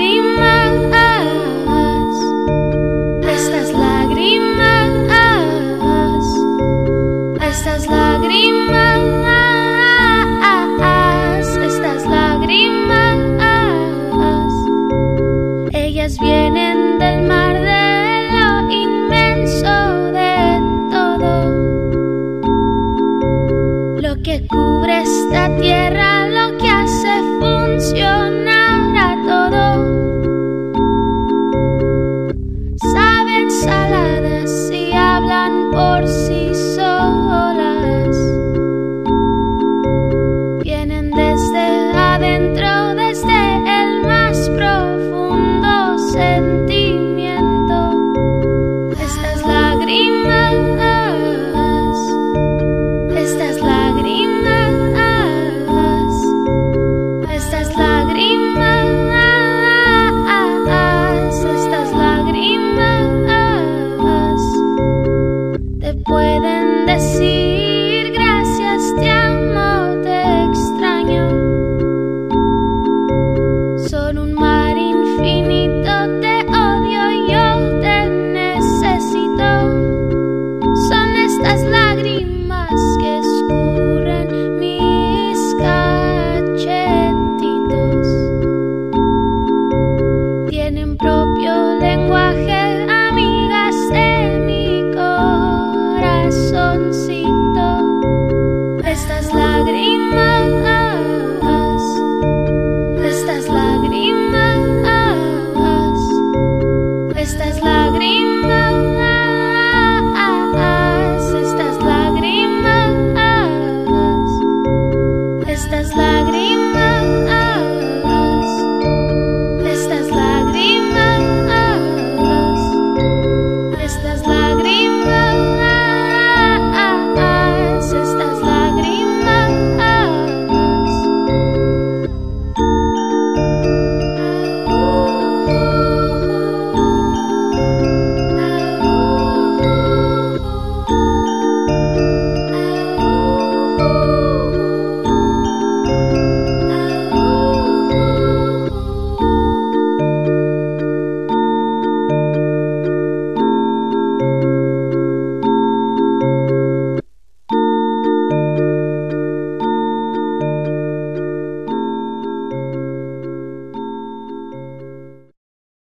Lágrimas, estas lágrimas, estas lágrimas, estas lágrimas. Ellas vienen del mar de lo inmenso de todo, lo que cubre esta tierra.